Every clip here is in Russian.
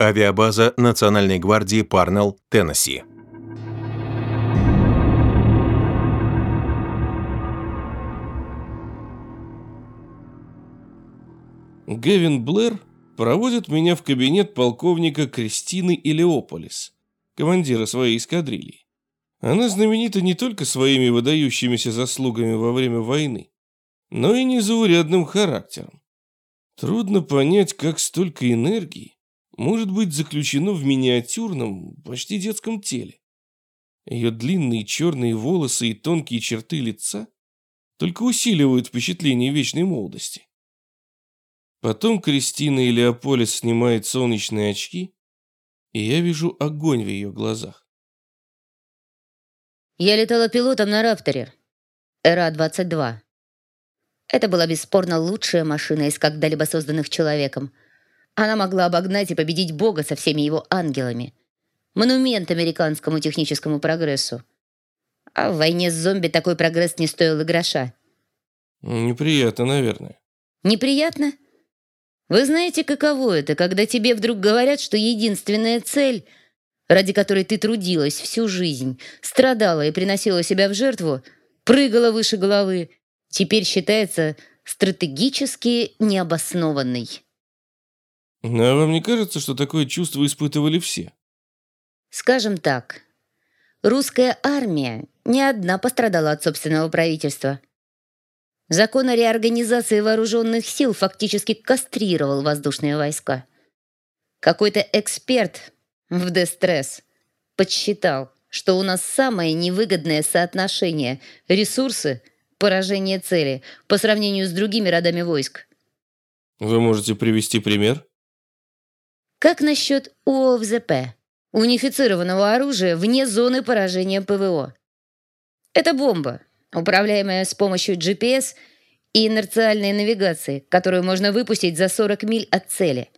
Авиабаза Национальной гвардии Парнелл, Теннесси. Гевин Блэр проводит меня в кабинет полковника Кристины Илеополис, командира своей эскадрильи. Она знаменита не только своими выдающимися заслугами во время войны, но и незаурядным характером. Трудно понять, как столько энергии может быть заключено в миниатюрном, почти детском теле. Ее длинные черные волосы и тонкие черты лица только усиливают впечатление вечной молодости. Потом Кристина и Леополис снимает солнечные очки, и я вижу огонь в ее глазах. Я летала пилотом на Рапторе. РА-22. Это была бесспорно лучшая машина из когда-либо созданных человеком. Она могла обогнать и победить Бога со всеми его ангелами. Монумент американскому техническому прогрессу. А в войне с зомби такой прогресс не стоил и гроша. Неприятно, наверное. Неприятно? Вы знаете, каково это, когда тебе вдруг говорят, что единственная цель, ради которой ты трудилась всю жизнь, страдала и приносила себя в жертву, прыгала выше головы, теперь считается стратегически необоснованной. Но а вам не кажется, что такое чувство испытывали все? Скажем так, русская армия не одна пострадала от собственного правительства. Закон о реорганизации вооруженных сил фактически кастрировал воздушные войска. Какой-то эксперт в Дестресс подсчитал, что у нас самое невыгодное соотношение ресурсы поражение цели по сравнению с другими родами войск. Вы можете привести пример? Как насчет УОВЗП, унифицированного оружия вне зоны поражения ПВО? Это бомба, управляемая с помощью GPS и инерциальной навигации, которую можно выпустить за 40 миль от цели.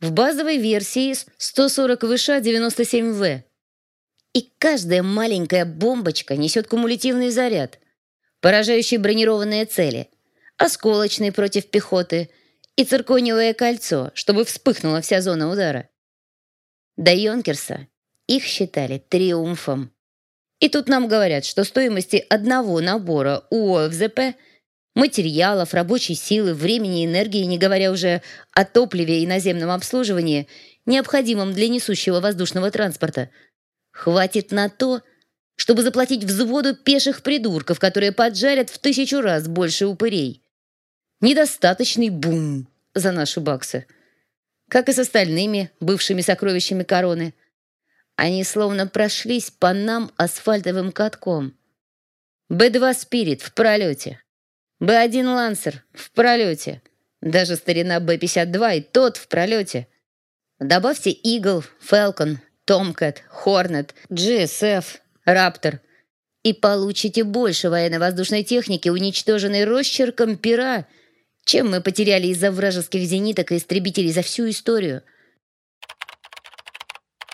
В базовой версии 140 ВШ 97В. И каждая маленькая бомбочка несет кумулятивный заряд, поражающий бронированные цели, осколочный против пехоты и циркониевое кольцо, чтобы вспыхнула вся зона удара. До Йонкерса их считали триумфом. И тут нам говорят, что стоимости одного набора УОФЗП, материалов, рабочей силы, времени энергии, не говоря уже о топливе и наземном обслуживании, необходимом для несущего воздушного транспорта, хватит на то, чтобы заплатить взводу пеших придурков, которые поджарят в тысячу раз больше упырей. Недостаточный бум за наши баксы. Как и с остальными бывшими сокровищами короны – они словно прошлись по нам асфальтовым катком. Б-2 «Спирит» в пролете. Б-1 «Лансер» в пролете. Даже старина Б-52 и тот в пролете. Добавьте «Игл», «Фелкон», «Томкэт», «Хорнет», «GSF», «Раптор» и получите больше военно-воздушной техники, уничтоженной росчерком пера, чем мы потеряли из-за вражеских зениток и истребителей за всю историю –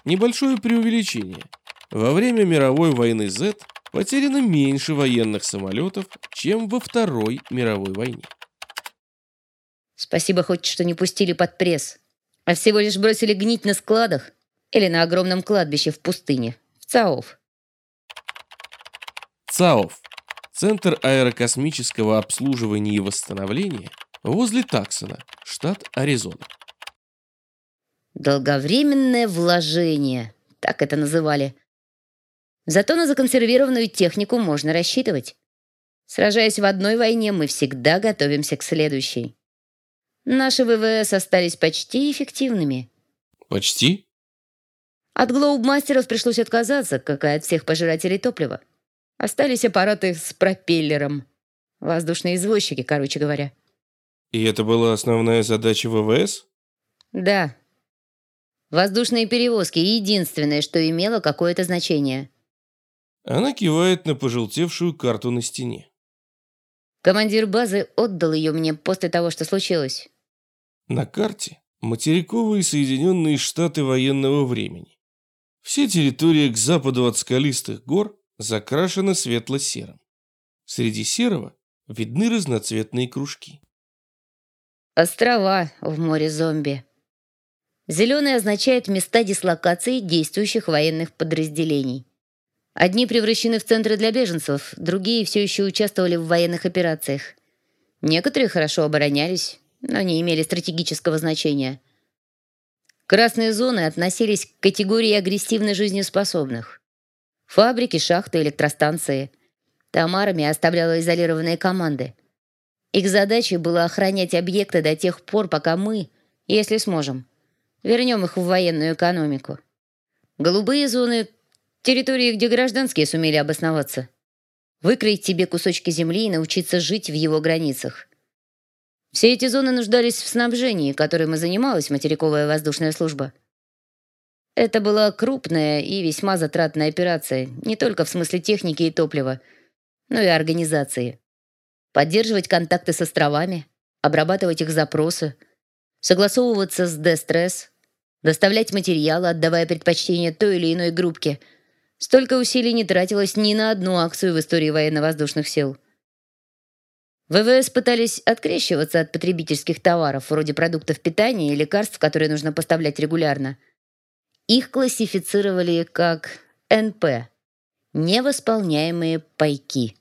Небольшое преувеличение. Во время мировой войны Z потеряно меньше военных самолетов, чем во Второй мировой войне. Спасибо хоть, что не пустили под пресс, а всего лишь бросили гнить на складах или на огромном кладбище в пустыне, в ЦАОФ. ЦАОФ – Центр аэрокосмического обслуживания и восстановления возле Таксона, штат Аризона. Долговременное вложение, так это называли. Зато на законсервированную технику можно рассчитывать. Сражаясь в одной войне, мы всегда готовимся к следующей. Наши ВВС остались почти эффективными. Почти? От глоубмастеров пришлось отказаться, как и от всех пожирателей топлива. Остались аппараты с пропеллером. Воздушные извозчики, короче говоря. И это была основная задача ВВС? Да, Воздушные перевозки — единственное, что имело какое-то значение. Она кивает на пожелтевшую карту на стене. Командир базы отдал ее мне после того, что случилось. На карте материковые Соединенные Штаты военного времени. Все территории к западу от скалистых гор закрашены светло-серым. Среди серого видны разноцветные кружки. Острова в море зомби. Зеленый означает места дислокации действующих военных подразделений. Одни превращены в центры для беженцев, другие все еще участвовали в военных операциях. Некоторые хорошо оборонялись, но не имели стратегического значения. Красные зоны относились к категории агрессивно жизнеспособных. Фабрики, шахты, электростанции. Там армия оставляла изолированные команды. Их задачей было охранять объекты до тех пор, пока мы, если сможем, вернем их в военную экономику. Голубые зоны — территории, где гражданские сумели обосноваться. Выкроить себе кусочки земли и научиться жить в его границах. Все эти зоны нуждались в снабжении, которым и занималась материковая воздушная служба. Это была крупная и весьма затратная операция, не только в смысле техники и топлива, но и организации. Поддерживать контакты с островами, обрабатывать их запросы, согласовываться с Дестресс, доставлять материалы, отдавая предпочтение той или иной группке. Столько усилий не тратилось ни на одну акцию в истории военно-воздушных сил. ВВС пытались открещиваться от потребительских товаров, вроде продуктов питания и лекарств, которые нужно поставлять регулярно. Их классифицировали как НП – невосполняемые пайки.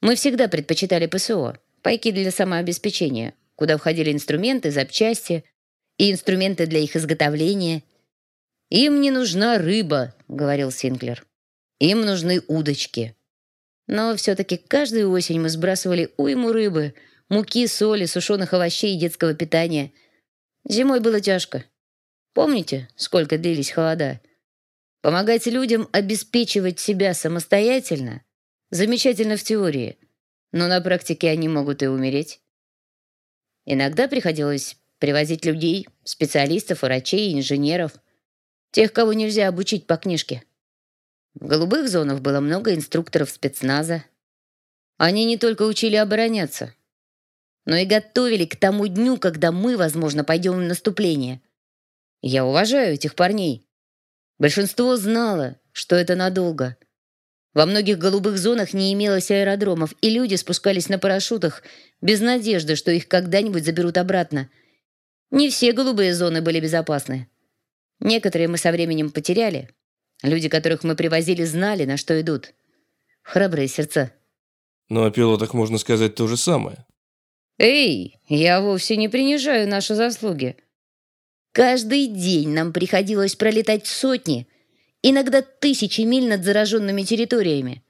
Мы всегда предпочитали ПСО – пайки для самообеспечения, куда входили инструменты, запчасти и инструменты для их изготовления. «Им не нужна рыба», — говорил Синклер. «Им нужны удочки». Но все-таки каждую осень мы сбрасывали уйму рыбы, муки, соли, сушеных овощей и детского питания. Зимой было тяжко. Помните, сколько длились холода? Помогать людям обеспечивать себя самостоятельно замечательно в теории, но на практике они могут и умереть. Иногда приходилось привозить людей, специалистов, врачей, инженеров, тех, кого нельзя обучить по книжке. В голубых зонах было много инструкторов спецназа. Они не только учили обороняться, но и готовили к тому дню, когда мы, возможно, пойдем в наступление. Я уважаю этих парней. Большинство знало, что это надолго. Во многих голубых зонах не имелось аэродромов, и люди спускались на парашютах без надежды, что их когда-нибудь заберут обратно. Не все голубые зоны были безопасны. Некоторые мы со временем потеряли, Люди, которых мы привозили, знали, на что идут. Храбрые сердца. Но о пилотах можно сказать то же самое. Эй, я вовсе не принижаю наши заслуги. Каждый день нам приходилось пролетать сотни, иногда тысячи миль над зараженными территориями.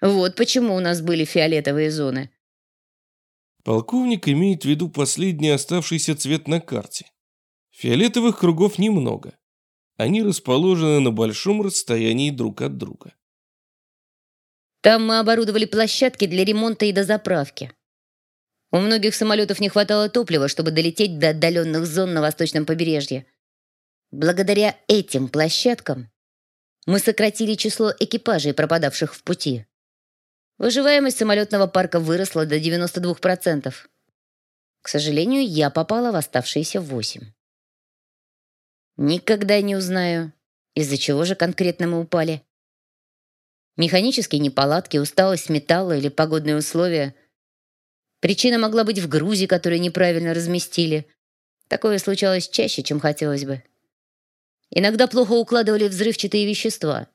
Вот почему у нас были фиолетовые зоны. Полковник имеет в виду последний оставшийся цвет на карте. Фиолетовых кругов немного. Они расположены на большом расстоянии друг от друга. Там мы оборудовали площадки для ремонта и дозаправки. У многих самолетов не хватало топлива, чтобы долететь до отдаленных зон на восточном побережье. Благодаря этим площадкам мы сократили число экипажей, пропадавших в пути. Выживаемость самолетного парка выросла до 92%. К сожалению, я попала в оставшиеся 8%. Никогда не узнаю, из-за чего же конкретно мы упали. Механические неполадки, усталость металла или погодные условия. Причина могла быть в грузе, который неправильно разместили. Такое случалось чаще, чем хотелось бы. Иногда плохо укладывали взрывчатые вещества.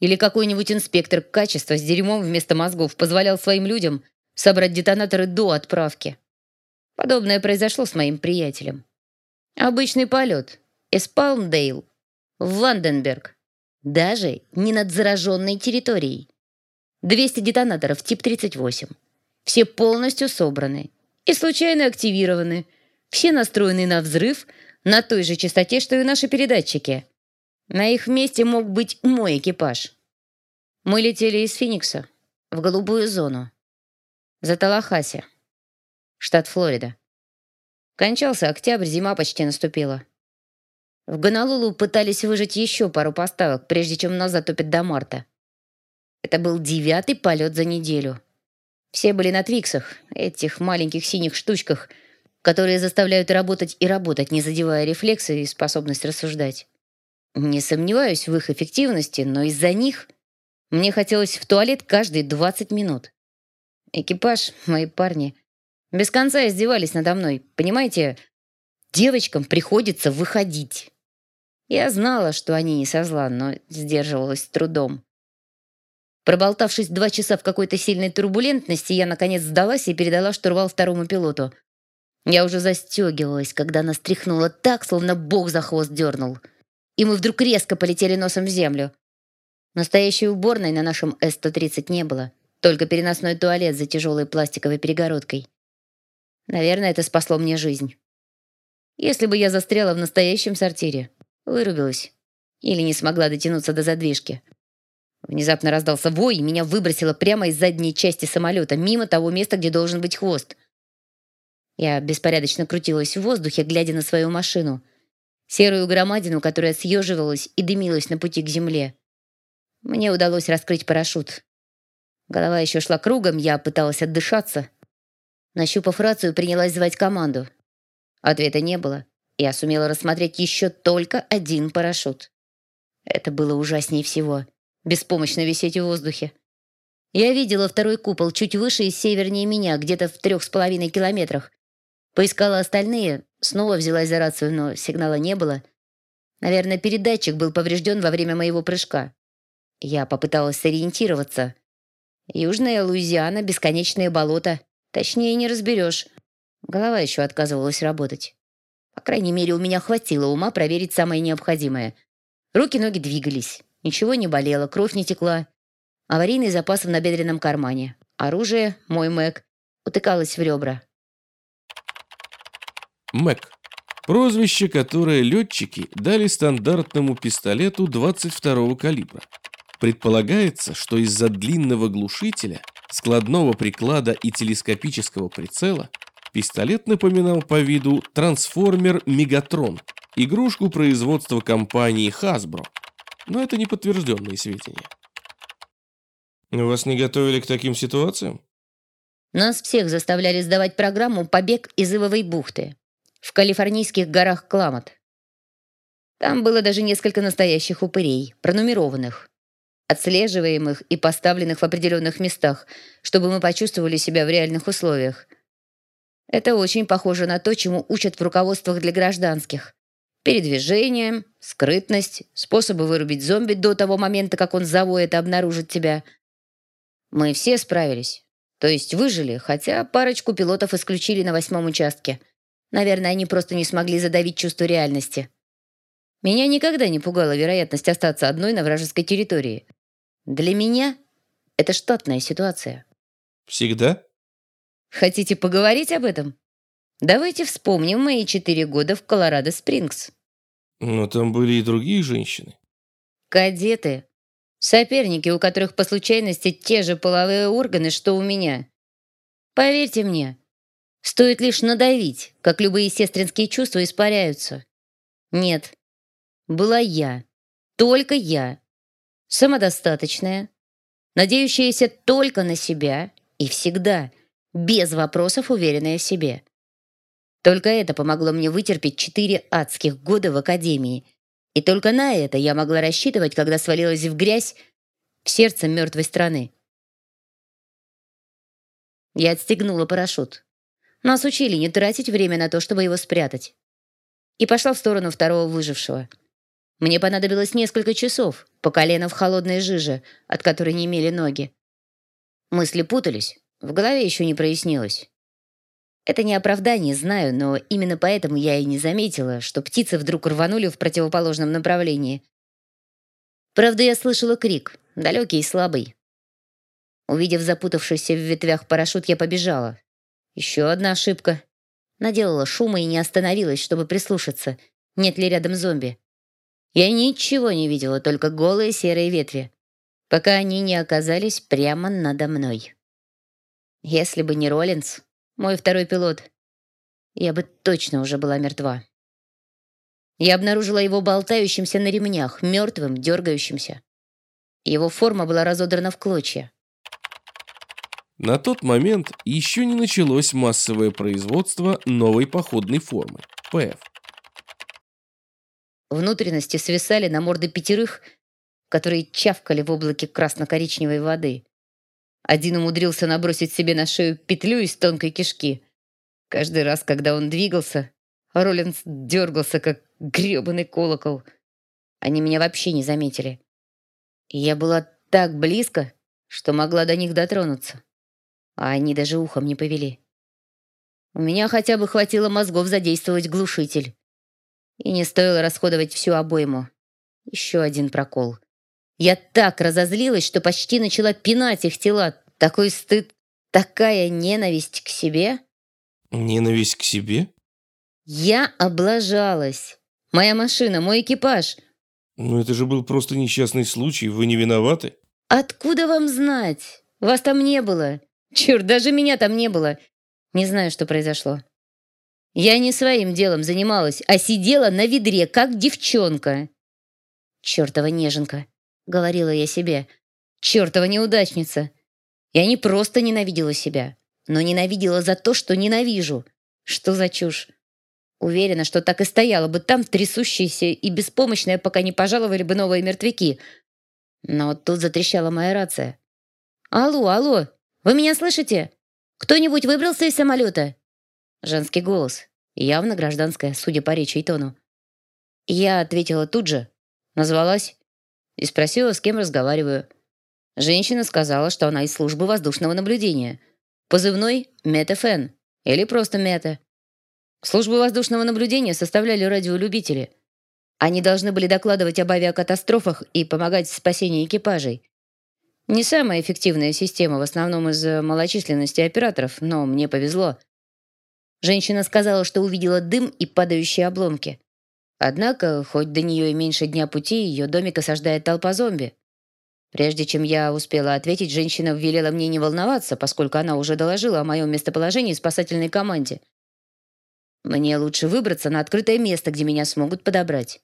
Или какой-нибудь инспектор качества с дерьмом вместо мозгов позволял своим людям собрать детонаторы до отправки. Подобное произошло с моим приятелем. Обычный полет, из Палмдейл в Ванденберг. Даже не над зараженной территорией. 200 детонаторов тип 38. Все полностью собраны и случайно активированы. Все настроены на взрыв на той же частоте, что и наши передатчики. На их месте мог быть мой экипаж. Мы летели из Феникса в голубую зону. За Талахаси, штат Флорида. Кончался октябрь, зима почти наступила. В Гонолулу пытались выжить еще пару поставок, прежде чем нас затопят до марта. Это был девятый полет за неделю. Все были на твиксах, этих маленьких синих штучках, которые заставляют работать и работать, не задевая рефлексы и способность рассуждать. Не сомневаюсь в их эффективности, но из-за них мне хотелось в туалет каждые 20 минут. Экипаж, мои парни, без конца издевались надо мной. Понимаете, девочкам приходится выходить. Я знала, что они не со зла, но сдерживалась трудом. Проболтавшись два часа в какой-то сильной турбулентности, я, наконец, сдалась и передала штурвал второму пилоту. Я уже застегивалась, когда она стряхнула так, словно бог за хвост дернул. И мы вдруг резко полетели носом в землю. Настоящей уборной на нашем С-130 не было, только переносной туалет за тяжелой пластиковой перегородкой. Наверное, это спасло мне жизнь. Если бы я застряла в настоящем сортире, вырубилась или не смогла дотянуться до задвижки. Внезапно раздался вой, и меня выбросило прямо из задней части самолета, мимо того места, где должен быть хвост. Я беспорядочно крутилась в воздухе, глядя на свою машину. Серую громадину, которая съеживалась и дымилась на пути к земле. Мне удалось раскрыть парашют. Голова еще шла кругом, я пыталась отдышаться. Нащупав рацию, принялась звать команду. Ответа не было. Я сумела рассмотреть еще только один парашют. Это было ужаснее всего. Беспомощно висеть в воздухе. Я видела второй купол чуть выше и севернее меня, где-то в трех с половиной километрах. Поискала остальные, снова взялась за рацию, но сигнала не было. Наверное, передатчик был поврежден во время моего прыжка. Я попыталась сориентироваться. Южная Луизиана, бесконечные болота. Точнее, не разберешь. Голова еще отказывалась работать. По крайней мере, у меня хватило ума проверить самое необходимое. Руки-ноги двигались. Ничего не болело, кровь не текла. Аварийный запас в набедренном кармане. Оружие, мой Мэг, утыкалось в ребра. Мэг. Прозвище, которое летчики дали стандартному пистолету 22-го калибра. Предполагается, что из-за длинного глушителя, складного приклада и телескопического прицела пистолет напоминал по виду трансформер «Мегатрон», игрушку производства компании Hasbro. Но это не подтвержденные сведения. Вас не готовили к таким ситуациям? Нас всех заставляли сдавать программу «Побег из Ивовой бухты» в калифорнийских горах Кламот. Там было даже несколько настоящих упырей, пронумерованных, отслеживаемых и поставленных в определенных местах, чтобы мы почувствовали себя в реальных условиях. Это очень похоже на то, чему учат в руководствах для гражданских. Передвижение, скрытность, способы вырубить зомби до того момента, как он завоет и обнаружит тебя. Мы все справились. То есть выжили, хотя парочку пилотов исключили на восьмом участке – Наверное, они просто не смогли задавить чувство реальности. Меня никогда не пугала вероятность остаться одной на вражеской территории. Для меня это штатная ситуация. Всегда? Хотите поговорить об этом? Давайте вспомним мои четыре года в Колорадо-Спрингс. Но там были и другие женщины. Кадеты. Соперники, у которых по случайности те же половые органы, что у меня. Поверьте мне, Стоит лишь надавить, как любые сестринские чувства испаряются. Нет, была я, только я, самодостаточная, надеющаяся только на себя и всегда, без вопросов уверенная в себе. Только это помогло мне вытерпеть четыре адских года в академии, и только на это я могла рассчитывать, когда свалилась в грязь в сердце мертвой страны. Я отстегнула парашют. Нас учили не тратить время на то, чтобы его спрятать. И пошла в сторону второго выжившего. Мне понадобилось несколько часов, по колено в холодной жиже, от которой не имели ноги. Мысли путались, в голове еще не прояснилось. Это не оправдание, знаю, но именно поэтому я и не заметила, что птицы вдруг рванули в противоположном направлении. Правда, я слышала крик, далекий и слабый. Увидев запутавшийся в ветвях парашют, я побежала. Еще одна ошибка. Наделала шума и не остановилась, чтобы прислушаться, нет ли рядом зомби. Я ничего не видела, только голые серые ветви, пока они не оказались прямо надо мной. Если бы не Роллинс, мой второй пилот, я бы точно уже была мертва. Я обнаружила его болтающимся на ремнях, мертвым, дергающимся. Его форма была разодрана в клочья. На тот момент еще не началось массовое производство новой походной формы – ПФ. Внутренности свисали на морды пятерых, которые чавкали в облаке красно-коричневой воды. Один умудрился набросить себе на шею петлю из тонкой кишки. Каждый раз, когда он двигался, Роллинс дергался, как гребаный колокол. Они меня вообще не заметили. Я была так близко, что могла до них дотронуться. А они даже ухом не повели. У меня хотя бы хватило мозгов задействовать глушитель. И не стоило расходовать всю обойму. Еще один прокол. Я так разозлилась, что почти начала пинать их тела. Такой стыд, такая ненависть к себе. Ненависть к себе? Я облажалась. Моя машина, мой экипаж. Но это же был просто несчастный случай, вы не виноваты. Откуда вам знать? Вас там не было. Черт, даже меня там не было. Не знаю, что произошло. Я не своим делом занималась, а сидела на ведре, как девчонка. Чертова неженка, говорила я себе. Чертова неудачница. Я не просто ненавидела себя, но ненавидела за то, что ненавижу. Что за чушь? Уверена, что так и стояла бы там, трясущаяся и беспомощная, пока не пожаловали бы новые мертвяки. Но тут затрещала моя рация. «Алло, алло, вы меня слышите? Кто-нибудь выбрался из самолета?» Женский голос, явно гражданская, судя по речи и тону. Я ответила тут же, назвалась и спросила, с кем разговариваю. Женщина сказала, что она из службы воздушного наблюдения. Позывной «Метафен» или просто «Мета». Службу воздушного наблюдения составляли радиолюбители. Они должны были докладывать об авиакатастрофах и помогать в спасении экипажей. Не самая эффективная система, в основном из-за малочисленности операторов, но мне повезло. Женщина сказала, что увидела дым и падающие обломки. Однако, хоть до нее и меньше дня пути, ее домик осаждает толпа зомби. Прежде чем я успела ответить, женщина велела мне не волноваться, поскольку она уже доложила о моем местоположении спасательной команде. Мне лучше выбраться на открытое место, где меня смогут подобрать.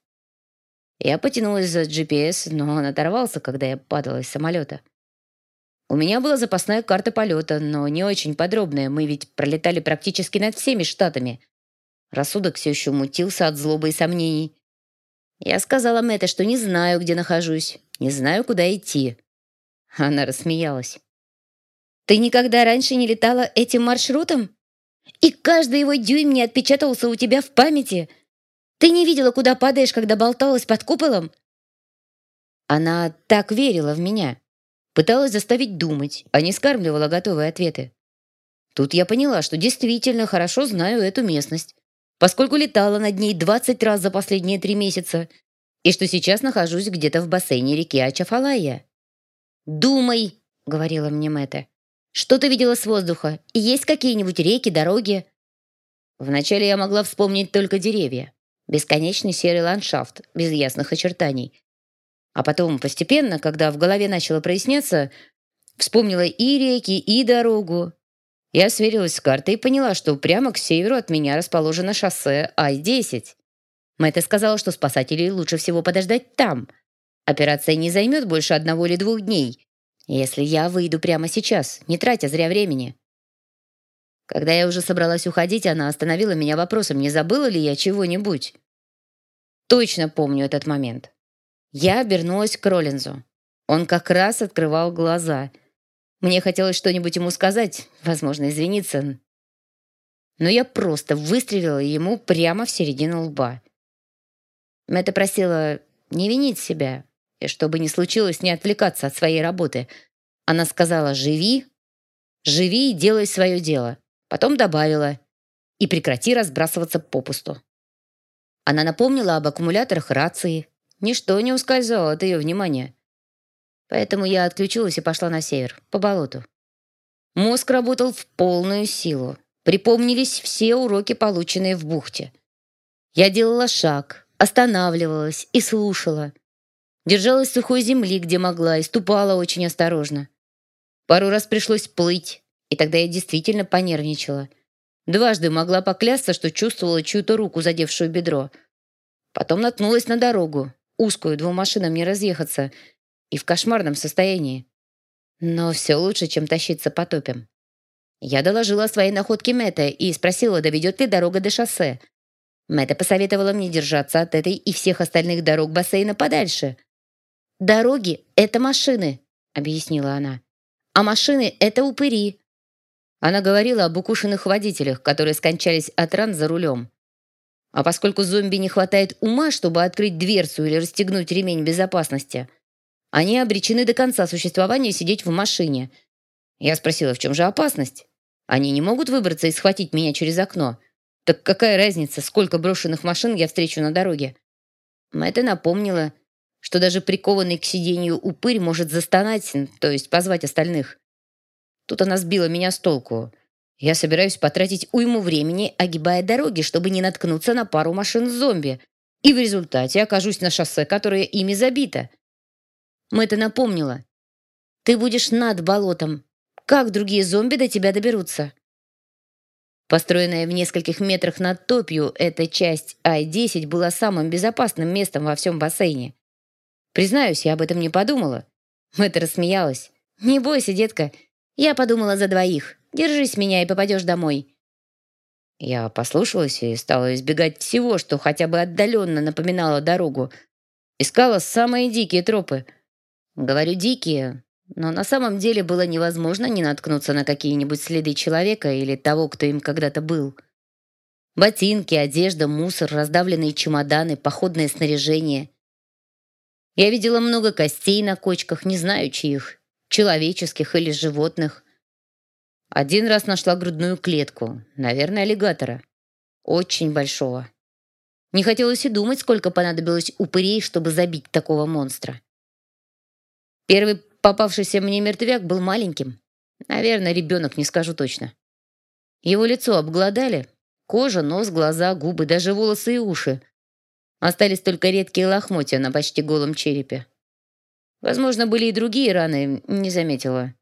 Я потянулась за GPS, но он оторвался, когда я падала из самолета. У меня была запасная карта полета, но не очень подробная. Мы ведь пролетали практически над всеми штатами. Рассудок все еще мутился от злобы и сомнений. Я сказала Мэтте, что не знаю, где нахожусь, не знаю, куда идти. Она рассмеялась. «Ты никогда раньше не летала этим маршрутом?» И каждый его дюйм не отпечатался у тебя в памяти. Ты не видела, куда падаешь, когда болталась под куполом?» Она так верила в меня. Пыталась заставить думать, а не скармливала готовые ответы. Тут я поняла, что действительно хорошо знаю эту местность, поскольку летала над ней 20 раз за последние три месяца, и что сейчас нахожусь где-то в бассейне реки Ачафалая. «Думай», — говорила мне Мэтта. Что ты видела с воздуха? Есть какие-нибудь реки, дороги?» Вначале я могла вспомнить только деревья. Бесконечный серый ландшафт, без ясных очертаний. А потом, постепенно, когда в голове начало проясняться, вспомнила и реки, и дорогу. Я сверилась с картой и поняла, что прямо к северу от меня расположено шоссе Ай-10. Мэтта сказала, что спасателей лучше всего подождать там. Операция не займет больше одного или двух дней, если я выйду прямо сейчас, не тратя зря времени. Когда я уже собралась уходить, она остановила меня вопросом, не забыла ли я чего-нибудь. Точно помню этот момент. Я обернулась к Роллинзу. Он как раз открывал глаза. Мне хотелось что-нибудь ему сказать, возможно, извиниться. Но я просто выстрелила ему прямо в середину лба. Мэтта просила не винить себя, и чтобы не случилось, не отвлекаться от своей работы. Она сказала «живи, живи и делай свое дело». Потом добавила «и прекрати разбрасываться попусту». Она напомнила об аккумуляторах рации. Ничто не ускользало от ее внимания. Поэтому я отключилась и пошла на север, по болоту. Мозг работал в полную силу. Припомнились все уроки, полученные в бухте. Я делала шаг, останавливалась и слушала. Держалась сухой земли, где могла, и ступала очень осторожно. Пару раз пришлось плыть, и тогда я действительно понервничала. Дважды могла поклясться, что чувствовала чью-то руку, задевшую бедро. Потом наткнулась на дорогу, узкую, двум машинам не разъехаться, и в кошмарном состоянии. Но все лучше, чем тащиться по топям. Я доложила о своей находке Мэтта и спросила, доведет ли дорога до шоссе. Мэтта посоветовала мне держаться от этой и всех остальных дорог бассейна подальше — «Дороги — это машины», — объяснила она. «А машины — это упыри». Она говорила об укушенных водителях, которые скончались от ран за рулем. А поскольку зомби не хватает ума, чтобы открыть дверцу или расстегнуть ремень безопасности, они обречены до конца существования сидеть в машине. Я спросила, в чем же опасность? Они не могут выбраться и схватить меня через окно. Так какая разница, сколько брошенных машин я встречу на дороге? Это напомнило, что даже прикованный к сиденью упырь может застонать, то есть позвать остальных. Тут она сбила меня с толку. Я собираюсь потратить уйму времени, огибая дороги, чтобы не наткнуться на пару машин зомби, и в результате окажусь на шоссе, которое ими забито. Мэта напомнила. «Ты будешь над болотом. Как другие зомби до тебя доберутся?» Построенная в нескольких метрах над топью, эта часть Ай-10 была самым безопасным местом во всем бассейне. Признаюсь, я об этом не подумала. Мэтта рассмеялась. «Не бойся, детка. Я подумала за двоих. Держись меня и попадешь домой». Я послушалась и стала избегать всего, что хотя бы отдаленно напоминало дорогу. Искала самые дикие тропы. Говорю «дикие», но на самом деле было невозможно не наткнуться на какие-нибудь следы человека или того, кто им когда-то был. Ботинки, одежда, мусор, раздавленные чемоданы, походное снаряжение. Я видела много костей на кочках, не знаю чьих, человеческих или животных. Один раз нашла грудную клетку, наверное, аллигатора. Очень большого. Не хотелось и думать, сколько понадобилось упырей, чтобы забить такого монстра. Первый Попавшийся мне мертвяк был маленьким. Наверное, ребенок, не скажу точно. Его лицо обглодали. Кожа, нос, глаза, губы, даже волосы и уши. Остались только редкие лохмотья на почти голом черепе. Возможно, были и другие раны, не заметила.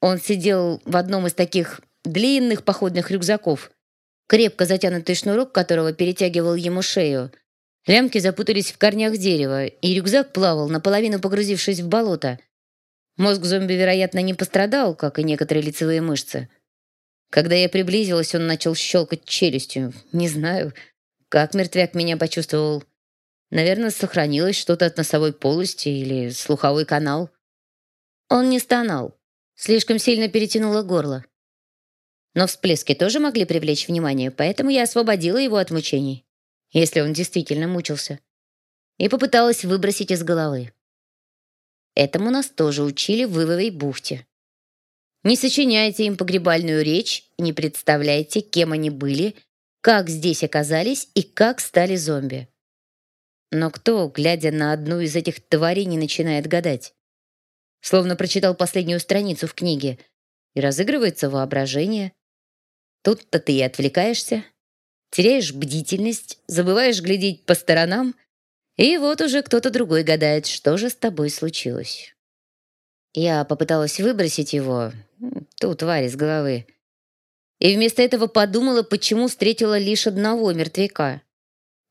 Он сидел в одном из таких длинных походных рюкзаков, крепко затянутый шнурок которого перетягивал ему шею. Лямки запутались в корнях дерева, и рюкзак плавал, наполовину погрузившись в болото. Мозг зомби, вероятно, не пострадал, как и некоторые лицевые мышцы. Когда я приблизилась, он начал щелкать челюстью. Не знаю, как мертвяк меня почувствовал. Наверное, сохранилось что-то от носовой полости или слуховой канал. Он не стонал. Слишком сильно перетянуло горло. Но всплески тоже могли привлечь внимание, поэтому я освободила его от мучений, если он действительно мучился, и попыталась выбросить из головы. Этому нас тоже учили в Ивовой бухте. Не сочиняйте им погребальную речь не представляйте, кем они были, как здесь оказались и как стали зомби. Но кто, глядя на одну из этих тварей, не начинает гадать? Словно прочитал последнюю страницу в книге, и разыгрывается воображение. Тут-то ты и отвлекаешься, теряешь бдительность, забываешь глядеть по сторонам — и вот уже кто-то другой гадает, что же с тобой случилось. Я попыталась выбросить его, ту тварь из головы, и вместо этого подумала, почему встретила лишь одного мертвяка.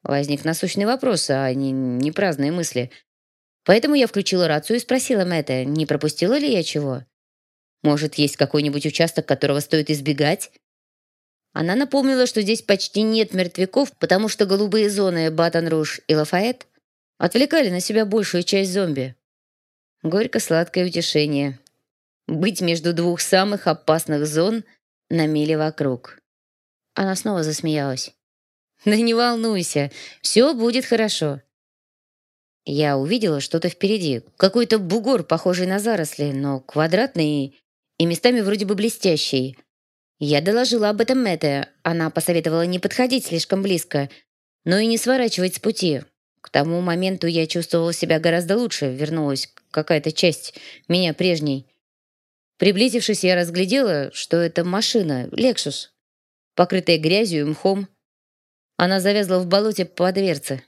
Возник насущный вопрос, а не, не праздные мысли. Поэтому я включила рацию и спросила Мэтта, не пропустила ли я чего. Может, есть какой-нибудь участок, которого стоит избегать? Она напомнила, что здесь почти нет мертвяков, потому что голубые зоны Батон-Руж и Лафайет Отвлекали на себя большую часть зомби. Горько-сладкое утешение. Быть между двух самых опасных зон на миле вокруг. Она снова засмеялась. «Да не волнуйся, все будет хорошо». Я увидела что-то впереди. Какой-то бугор, похожий на заросли, но квадратный и местами вроде бы блестящий. Я доложила об этом Мэтте. Она посоветовала не подходить слишком близко, но и не сворачивать с пути. К тому моменту я чувствовала себя гораздо лучше, вернулась какая-то часть меня прежней. Приблизившись, я разглядела, что это машина, Lexus, покрытая грязью и мхом. Она завязла в болоте по дверце.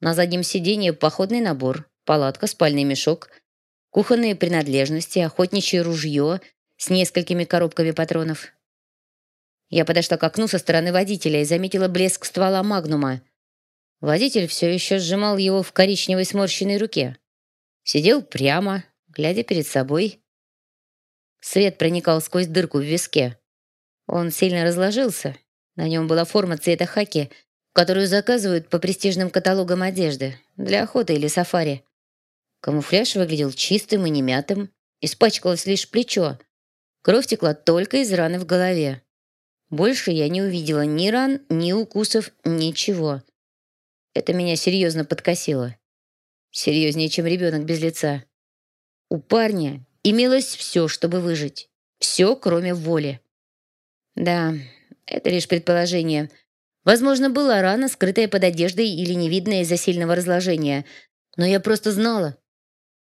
На заднем сиденье походный набор, палатка, спальный мешок, кухонные принадлежности, охотничье ружье с несколькими коробками патронов. Я подошла к окну со стороны водителя и заметила блеск ствола магнума. Водитель все еще сжимал его в коричневой сморщенной руке. Сидел прямо, глядя перед собой. Свет проникал сквозь дырку в виске. Он сильно разложился. На нем была форма цвета хаки, которую заказывают по престижным каталогам одежды для охоты или сафари. Камуфляж выглядел чистым и немятым, испачкалось лишь плечо. Кровь текла только из раны в голове. Больше я не увидела ни ран, ни укусов, ничего. Это меня серьезно подкосило. Серьезнее, чем ребенок без лица. У парня имелось все, чтобы выжить. Все, кроме воли. Да, это лишь предположение. Возможно, была рана, скрытая под одеждой или невидная из-за сильного разложения. Но я просто знала.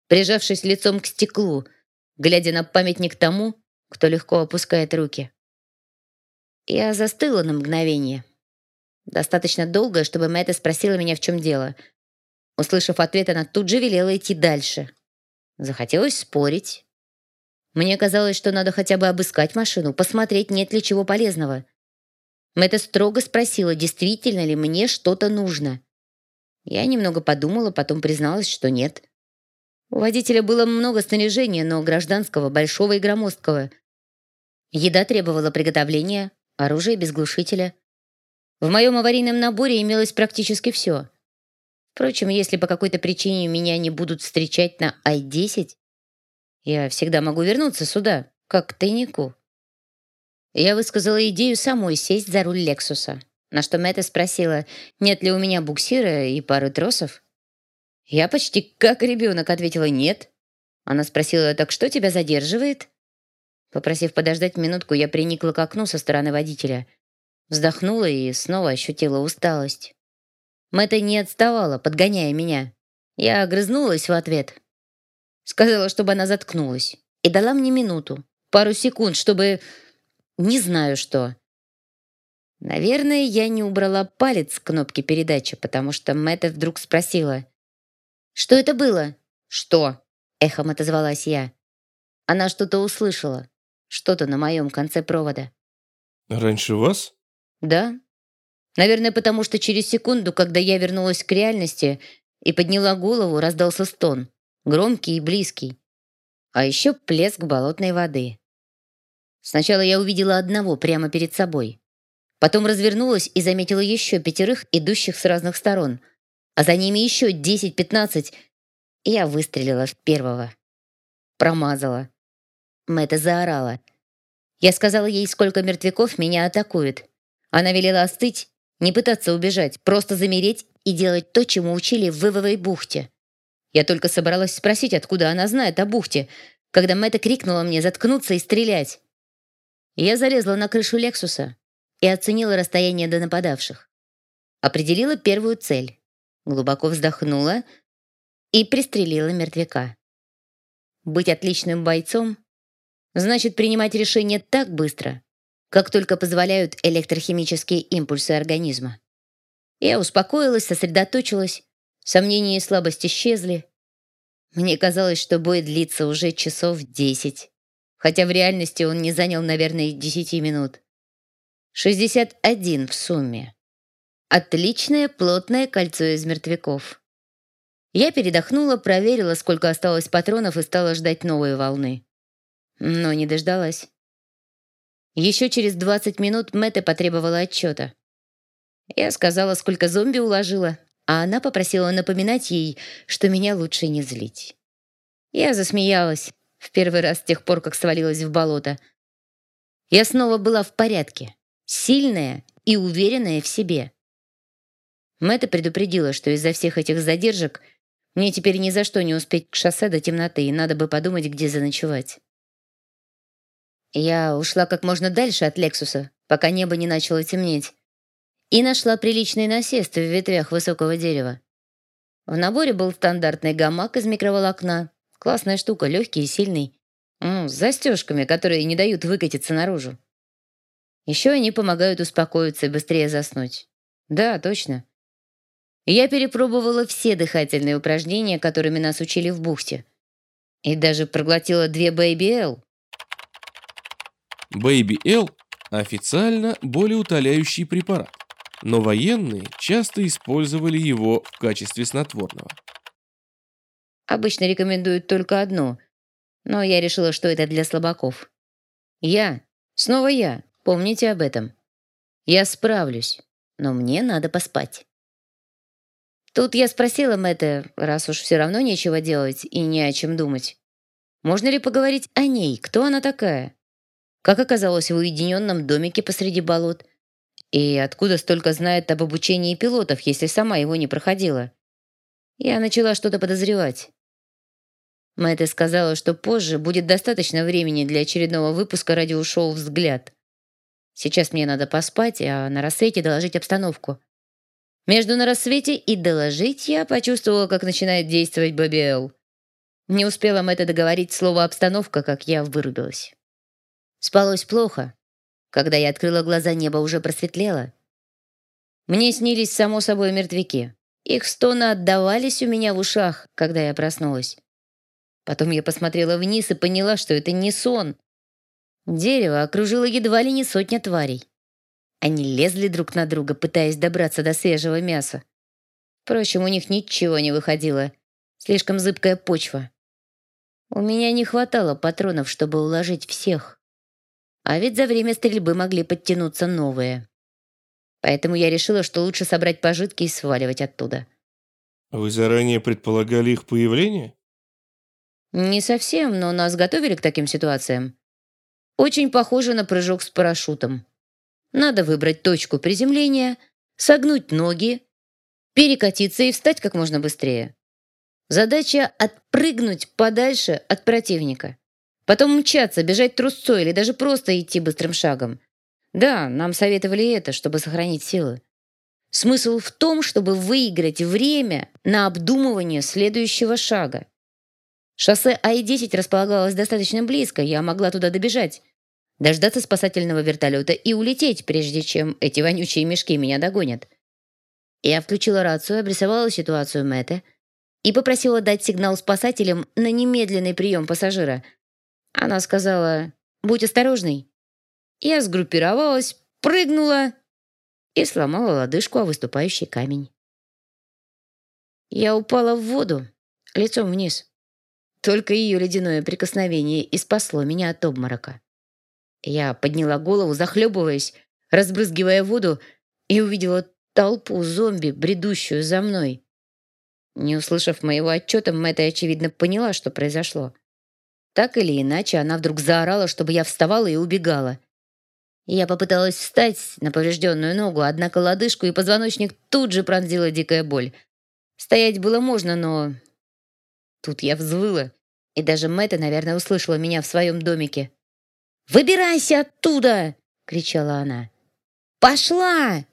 Прижавшись лицом к стеклу, глядя на памятник тому, кто легко опускает руки. Я застыла на мгновение. Достаточно долго, чтобы Мэтта спросила меня, в чем дело. Услышав ответ, она тут же велела идти дальше. Захотелось спорить. Мне казалось, что надо хотя бы обыскать машину, посмотреть, нет ли чего полезного. Мэтта строго спросила, действительно ли мне что-то нужно. Я немного подумала, потом призналась, что нет. У водителя было много снаряжения, но гражданского, большого и громоздкого. Еда требовала приготовления, оружие без глушителя. В моем аварийном наборе имелось практически все. Впрочем, если по какой-то причине меня не будут встречать на Ай-10, я всегда могу вернуться сюда, как к тайнику. Я высказала идею самой сесть за руль Лексуса, на что Мэтта спросила, нет ли у меня буксира и пары тросов. Я почти как ребенок ответила «нет». Она спросила «так что тебя задерживает?» Попросив подождать минутку, я приникла к окну со стороны водителя. Вздохнула и снова ощутила усталость. Мэтта не отставала, подгоняя меня. Я огрызнулась в ответ. Сказала, чтобы она заткнулась. И дала мне минуту, пару секунд, чтобы... Не знаю что. Наверное, я не убрала палец с кнопки передачи, потому что Мэтта вдруг спросила. «Что это было?» «Что?» — эхом отозвалась я. Она что-то услышала. Что-то на моем конце провода. «Раньше вас?» «Да. Наверное, потому что через секунду, когда я вернулась к реальности и подняла голову, раздался стон. Громкий и близкий. А еще плеск болотной воды. Сначала я увидела одного прямо перед собой. Потом развернулась и заметила еще пятерых, идущих с разных сторон — а за ними еще 10-15. И я выстрелила в первого. Промазала. Мэтта заорала. Я сказала ей, сколько мертвяков меня атакует. Она велела остыть, не пытаться убежать, просто замереть и делать то, чему учили в Вывовой бухте. Я только собралась спросить, откуда она знает о бухте, когда Мэтта крикнула мне заткнуться и стрелять. Я залезла на крышу Лексуса и оценила расстояние до нападавших. Определила первую цель глубоко вздохнула и пристрелила мертвяка. Быть отличным бойцом значит принимать решения так быстро, как только позволяют электрохимические импульсы организма. Я успокоилась, сосредоточилась, сомнения и слабость исчезли. Мне казалось, что бой длится уже часов десять, хотя в реальности он не занял, наверное, десяти минут. 61 в сумме. Отличное плотное кольцо из мертвяков. Я передохнула, проверила, сколько осталось патронов и стала ждать новой волны. Но не дождалась. Еще через 20 минут Мэтта потребовала отчета. Я сказала, сколько зомби уложила, а она попросила напоминать ей, что меня лучше не злить. Я засмеялась, в первый раз с тех пор, как свалилась в болото. Я снова была в порядке, сильная и уверенная в себе. Мэтта предупредила, что из-за всех этих задержек мне теперь ни за что не успеть к шоссе до темноты, и надо бы подумать, где заночевать. Я ушла как можно дальше от Лексуса, пока небо не начало темнеть, и нашла приличный насест в ветвях высокого дерева. В наборе был стандартный гамак из микроволокна. Классная штука, легкий и сильный. Ну, с застежками, которые не дают выкатиться наружу. Еще они помогают успокоиться и быстрее заснуть. Да, точно. Я перепробовала все дыхательные упражнения, которыми нас учили в бухте. И даже проглотила две Baby L. Baby L – официально болеутоляющий препарат, но военные часто использовали его в качестве снотворного. Обычно рекомендуют только одно, но я решила, что это для слабаков. Я, снова я, помните об этом. Я справлюсь, но мне надо поспать. Тут я спросила Мэтта, раз уж все равно нечего делать и не о чем думать. Можно ли поговорить о ней? Кто она такая? как оказалось в уединенном домике посреди болот, и откуда столько знает об обучении пилотов, если сама его не проходила. Я начала что-то подозревать. Мэтта сказала, что позже будет достаточно времени для очередного выпуска радиошоу «Взгляд». Сейчас мне надо поспать, а на рассвете доложить обстановку. Между на рассвете и доложить я почувствовала, как начинает действовать ББЛ. Не успела Мэтта договорить слово «обстановка», как я вырубилась. Спалось плохо. Когда я открыла глаза, небо уже просветлело. Мне снились, само собой, мертвяки. Их стоны отдавались у меня в ушах, когда я проснулась. Потом я посмотрела вниз и поняла, что это не сон. Дерево окружило едва ли не сотня тварей. Они лезли друг на друга, пытаясь добраться до свежего мяса. Впрочем, у них ничего не выходило. Слишком зыбкая почва. У меня не хватало патронов, чтобы уложить всех. А ведь за время стрельбы могли подтянуться новые. Поэтому я решила, что лучше собрать пожитки и сваливать оттуда. Вы заранее предполагали их появление? Не совсем, но нас готовили к таким ситуациям. Очень похоже на прыжок с парашютом. Надо выбрать точку приземления, согнуть ноги, перекатиться и встать как можно быстрее. Задача — отпрыгнуть подальше от противника. Потом мчаться, бежать трусцой или даже просто идти быстрым шагом. Да, нам советовали это, чтобы сохранить силы. Смысл в том, чтобы выиграть время на обдумывание следующего шага. Шоссе Ай-10 располагалось достаточно близко, я могла туда добежать, дождаться спасательного вертолета и улететь, прежде чем эти вонючие мешки меня догонят. Я включила рацию, обрисовала ситуацию Мэтта и попросила дать сигнал спасателям на немедленный прием пассажира. Она сказала «Будь осторожный». Я сгруппировалась, прыгнула и сломала лодыжку о выступающий камень. Я упала в воду, лицом вниз. Только ее ледяное прикосновение и спасло меня от обморока. Я подняла голову, захлебываясь, разбрызгивая воду, и увидела толпу зомби, бредущую за мной. Не услышав моего отчета, Мэтта, очевидно, поняла, что произошло. Так или иначе, она вдруг заорала, чтобы я вставала и убегала. Я попыталась встать на поврежденную ногу, однако лодыжку и позвоночник тут же пронзила дикая боль. Стоять было можно, но... Тут я взвыла, и даже Мэтта, наверное, услышала меня в своем домике. «Выбирайся оттуда!» — кричала она. «Пошла!»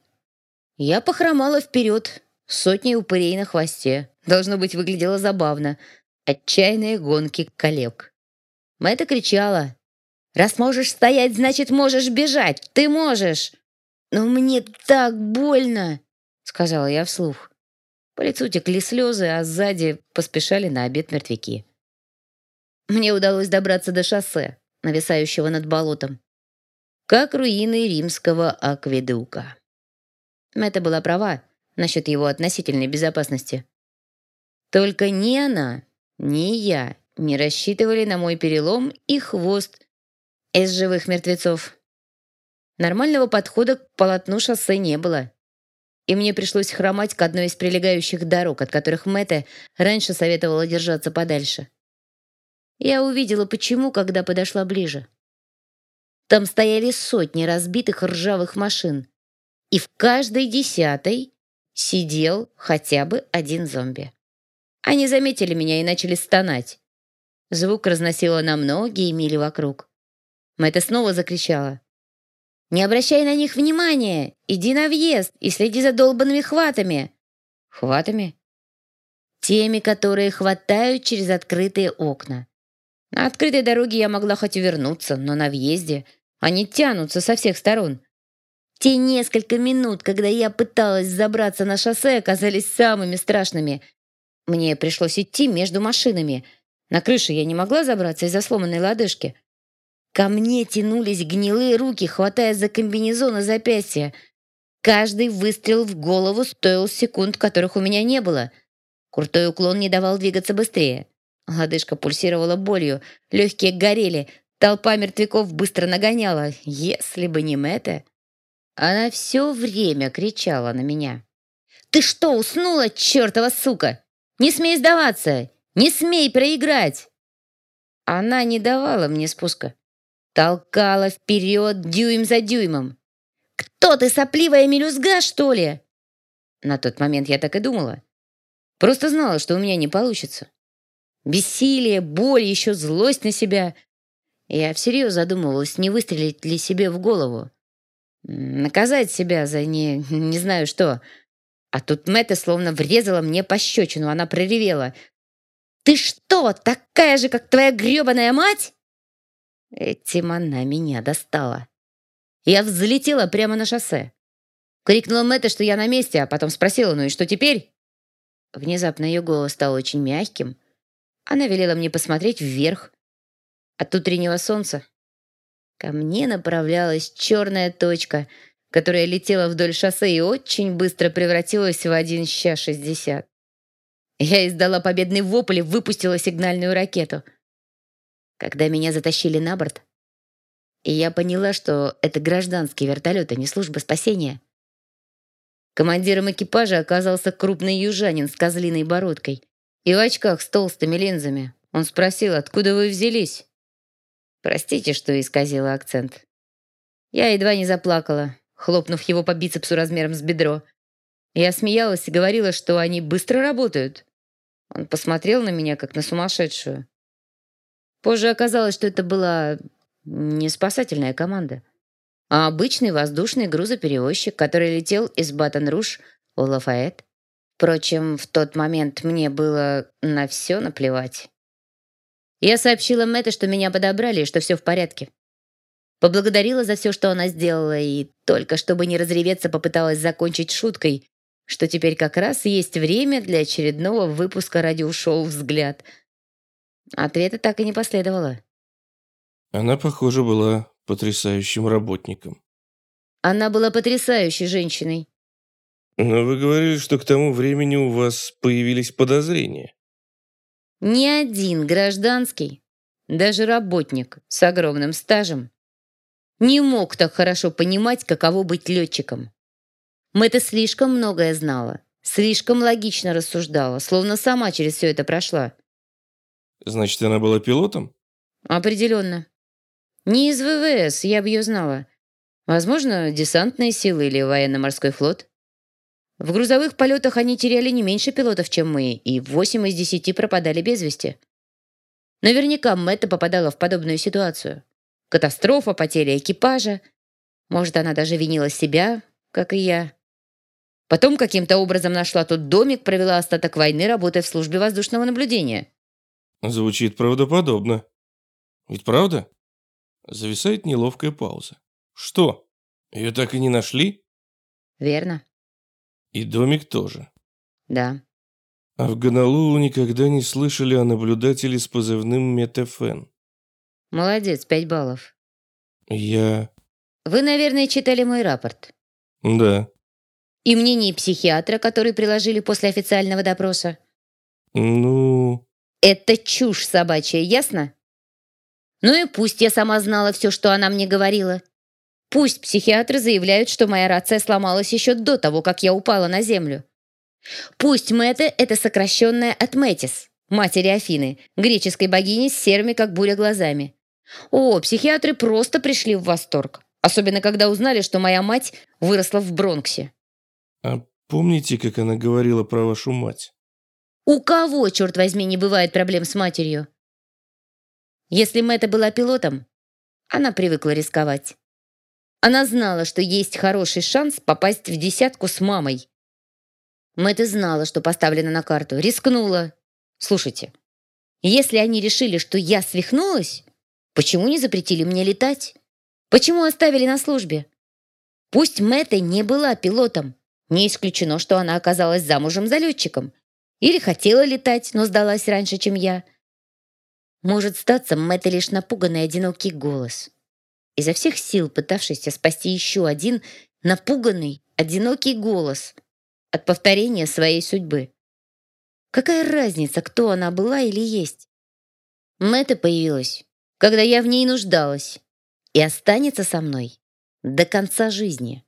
Я похромала вперед, сотни упырей на хвосте. Должно быть, выглядело забавно. Отчаянные гонки коллег. Мэтта кричала, Раз можешь стоять, значит, можешь бежать. Ты можешь. Но мне так больно, сказала я вслух. По лицу текли слезы, а сзади поспешали на обед мертвяки. Мне удалось добраться до шоссе, нависающего над болотом, как руины римского акведука. Мэтта была права насчет его относительной безопасности. Только ни она, ни я не рассчитывали на мой перелом и хвост из живых мертвецов. Нормального подхода к полотну шоссе не было. И мне пришлось хромать к одной из прилегающих дорог, от которых Мэтта раньше советовала держаться подальше. Я увидела, почему, когда подошла ближе. Там стояли сотни разбитых ржавых машин, и в каждой десятой сидел хотя бы один зомби. Они заметили меня и начали стонать. Звук разносило на многие мили вокруг. Мэтта снова закричала. «Не обращай на них внимания! Иди на въезд и следи за долбанными хватами!» «Хватами?» «Теми, которые хватают через открытые окна. На открытой дороге я могла хоть вернуться, но на въезде они тянутся со всех сторон. Те несколько минут, когда я пыталась забраться на шоссе, оказались самыми страшными. Мне пришлось идти между машинами. На крыше я не могла забраться из-за сломанной лодыжки. Ко мне тянулись гнилые руки, хватая за комбинезон и запястья. Каждый выстрел в голову стоил секунд, которых у меня не было. Крутой уклон не давал двигаться быстрее. Лодыжка пульсировала болью, легкие горели, толпа мертвяков быстро нагоняла. Если бы не Мэтта... Она все время кричала на меня. «Ты что, уснула, чертова сука? Не смей сдаваться! Не смей проиграть!» Она не давала мне спуска. Толкала вперед дюйм за дюймом. «Кто ты, сопливая мелюзга, что ли?» На тот момент я так и думала. Просто знала, что у меня не получится. Бессилие, боль, еще злость на себя. Я всерьез задумывалась, не выстрелить ли себе в голову. Наказать себя за не... не знаю что. А тут Мэтта словно врезала мне пощечину. Она проревела. «Ты что, такая же, как твоя гребаная мать?» Этим она меня достала. Я взлетела прямо на шоссе. Крикнула Мэтта, что я на месте, а потом спросила, ну и что теперь? Внезапно ее голос стал очень мягким. Она велела мне посмотреть вверх. От утреннего солнца ко мне направлялась черная точка, которая летела вдоль шоссе и очень быстро превратилась в один ща шестьдесят. Я издала победный вопль и выпустила сигнальную ракету. Когда меня затащили на борт, и я поняла, что это гражданский вертолет, а не служба спасения. Командиром экипажа оказался крупный южанин с козлиной бородкой и в очках с толстыми линзами. Он спросил, откуда вы взялись? Простите, что исказила акцент. Я едва не заплакала, хлопнув его по бицепсу размером с бедро. Я смеялась и говорила, что они быстро работают. Он посмотрел на меня, как на сумасшедшую. Позже оказалось, что это была не спасательная команда а обычный воздушный грузоперевозчик, который летел из Батон-Руш в Лафайет. Впрочем, в тот момент мне было на все наплевать. Я сообщила Мэтте, что меня подобрали и что все в порядке. Поблагодарила за все, что она сделала, и только чтобы не разреветься, попыталась закончить шуткой, что теперь как раз есть время для очередного выпуска радиошоу «Взгляд». Ответа так и не последовало. Она, похоже, была потрясающим работником. Она была потрясающей женщиной. Но вы говорили, что к тому времени у вас появились подозрения. Ни один гражданский, даже работник с огромным стажем, не мог так хорошо понимать, каково быть летчиком. Мэтта слишком многое знала, слишком логично рассуждала, словно сама через все это прошла. Значит, она была пилотом? Определенно. Не из ВВС, я бы ее знала. Возможно, десантные силы или военно-морской флот. В грузовых полетах они теряли не меньше пилотов, чем мы, и 8 из 10 пропадали без вести. Наверняка Мэтта попадала в подобную ситуацию. Катастрофа, потеря экипажа. Может, она даже винила себя, как и я. Потом каким-то образом нашла тут домик, провела остаток войны, работая в службе воздушного наблюдения. Звучит правдоподобно. Ведь правда? Зависает неловкая пауза. Что? Ее так и не нашли? Верно. И домик тоже. Да. А в Гонолулу никогда не слышали о наблюдателе с позывным Метафен. Молодец, пять баллов. Я... Вы, наверное, читали мой рапорт. Да. И мнение психиатра, который приложили после официального допроса. Ну... Это чушь собачья, ясно? Ну и пусть я сама знала все, что она мне говорила. Пусть психиатры заявляют, что моя рация сломалась еще до того, как я упала на землю. Пусть Мэте — это сокращенная от Метис, матери Афины, греческой богини с серыми, как буря, глазами. О, психиатры просто пришли в восторг. Особенно, когда узнали, что моя мать выросла в Бронксе. А помните, как она говорила про вашу мать? У кого, черт возьми, не бывает проблем с матерью? Если Мэтта была пилотом, она привыкла рисковать. Она знала, что есть хороший шанс попасть в десятку с мамой. Мэтта знала, что поставлено на карту, рискнула. Слушайте, если они решили, что я свихнулась, почему не запретили мне летать? Почему оставили на службе? Пусть Мэтта не была пилотом, не исключено, что она оказалась замужем за летчиком. Или хотела летать, но сдалась раньше, чем я. Может статься, это лишь напуганный одинокий голос. Изо всех сил пытавшийся спасти еще один напуганный, одинокий голос от повторения своей судьбы. Какая разница, кто она была или есть? Мэтта появилась, когда я в ней нуждалась, и останется со мной до конца жизни.